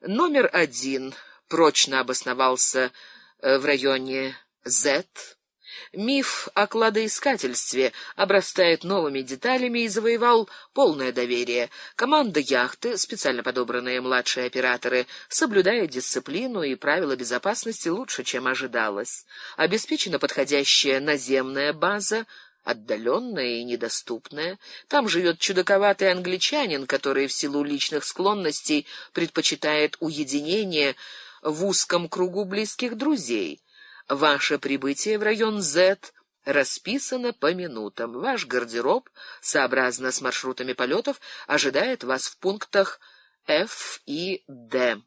Номер один прочно обосновался э, в районе Z. Миф о кладоискательстве обрастает новыми деталями и завоевал полное доверие. Команда яхты, специально подобранные младшие операторы, соблюдает дисциплину и правила безопасности лучше, чем ожидалось. Обеспечена подходящая наземная база, отдаленная и недоступная. Там живет чудаковатый англичанин, который в силу личных склонностей предпочитает уединение в узком кругу близких друзей. Ваше прибытие в район Z расписано по минутам. Ваш гардероб, сообразно с маршрутами полетов, ожидает вас в пунктах F и D.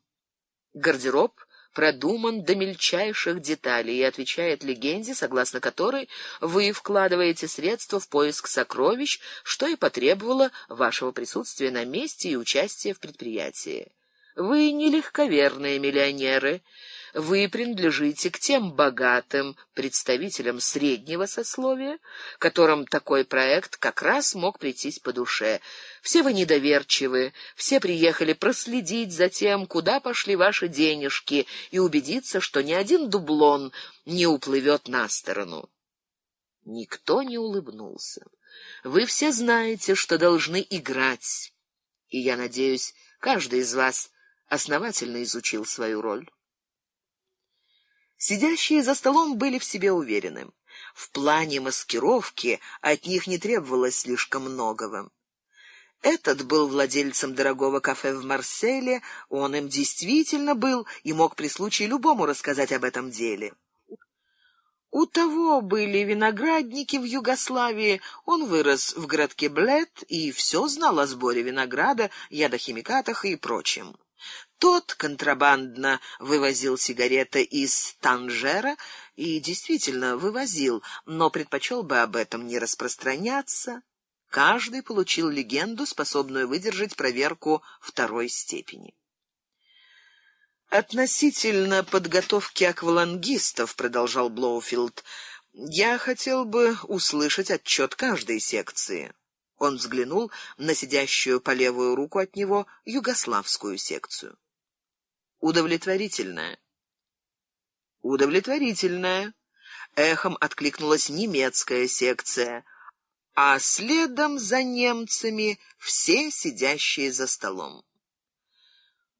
Гардероб — продуман до мельчайших деталей и отвечает легенде, согласно которой вы вкладываете средства в поиск сокровищ, что и потребовало вашего присутствия на месте и участия в предприятии. Вы не легковерные миллионеры, вы принадлежите к тем богатым представителям среднего сословия, которым такой проект как раз мог прийтись по душе. Все вы недоверчивы, все приехали проследить за тем, куда пошли ваши денежки, и убедиться, что ни один дублон не уплывет на сторону. Никто не улыбнулся. Вы все знаете, что должны играть, и я надеюсь, каждый из вас основательно изучил свою роль. Сидящие за столом были в себе уверены. В плане маскировки от них не требовалось слишком многого. Этот был владельцем дорогого кафе в Марселе, он им действительно был и мог при случае любому рассказать об этом деле. У того были виноградники в Югославии, он вырос в городке Блет и все знал о сборе винограда, ядохимикатах и прочем. Тот контрабандно вывозил сигареты из Танжера и действительно вывозил, но предпочел бы об этом не распространяться. Каждый получил легенду, способную выдержать проверку второй степени. Относительно подготовки аквалангистов, продолжал Блоуфилд, я хотел бы услышать отчет каждой секции. Он взглянул на сидящую по левую руку от него югославскую секцию. Удовлетворительная. Удовлетворительная. Эхом откликнулась немецкая секция, а следом за немцами все сидящие за столом.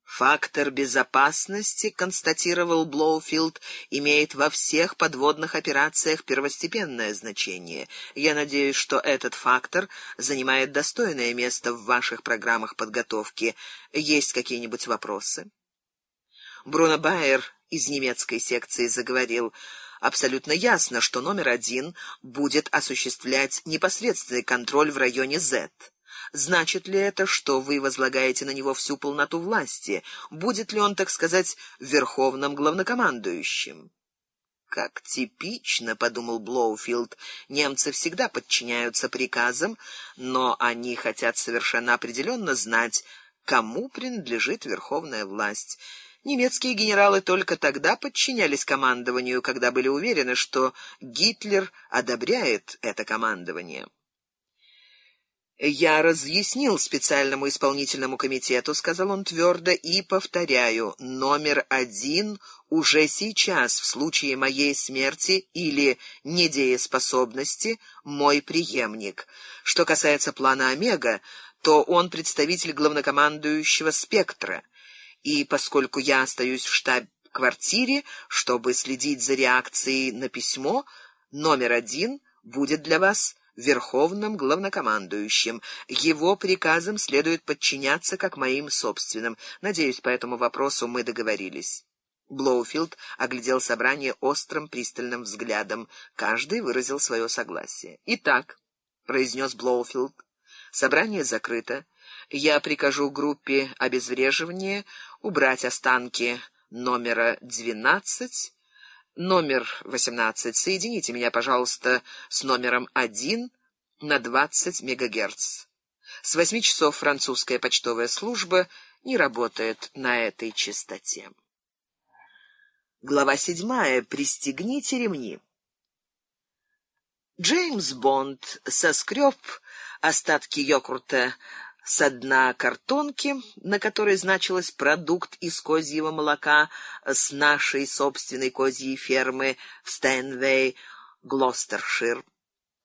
Фактор безопасности, констатировал Блоуфилд, имеет во всех подводных операциях первостепенное значение. Я надеюсь, что этот фактор занимает достойное место в ваших программах подготовки. Есть какие-нибудь вопросы? Бруно Байер из немецкой секции заговорил. Абсолютно ясно, что номер один будет осуществлять непосредственный контроль в районе Z. Значит ли это, что вы возлагаете на него всю полноту власти? Будет ли он, так сказать, верховным главнокомандующим? Как типично, подумал Блоуфилд. Немцы всегда подчиняются приказам, но они хотят совершенно определенно знать, кому принадлежит верховная власть. Немецкие генералы только тогда подчинялись командованию, когда были уверены, что Гитлер одобряет это командование. Я разъяснил специальному исполнительному комитету, сказал он твердо и повторяю: номер один уже сейчас в случае моей смерти или недееспособности мой преемник. Что касается плана Омега, то он представитель главнокомандующего Спектра и поскольку я остаюсь в штаб-квартире, чтобы следить за реакцией на письмо, номер один будет для вас верховным главнокомандующим. Его приказам следует подчиняться как моим собственным. Надеюсь, по этому вопросу мы договорились. Блоуфилд оглядел собрание острым пристальным взглядом. Каждый выразил свое согласие. Итак, произнес Блоуфилд. Собрание закрыто. Я прикажу группе обезвреживания убрать останки номера двенадцать, номер восемнадцать. Соедините меня, пожалуйста, с номером один на двадцать мегагерц. С восьми часов французская почтовая служба не работает на этой частоте. Глава седьмая. Пристегните ремни. Джеймс Бонд соскреб остатки йогурта С дна картонки, на которой значилось «продукт из козьего молока с нашей собственной козьей фермы в Стэнвей, Глостершир»,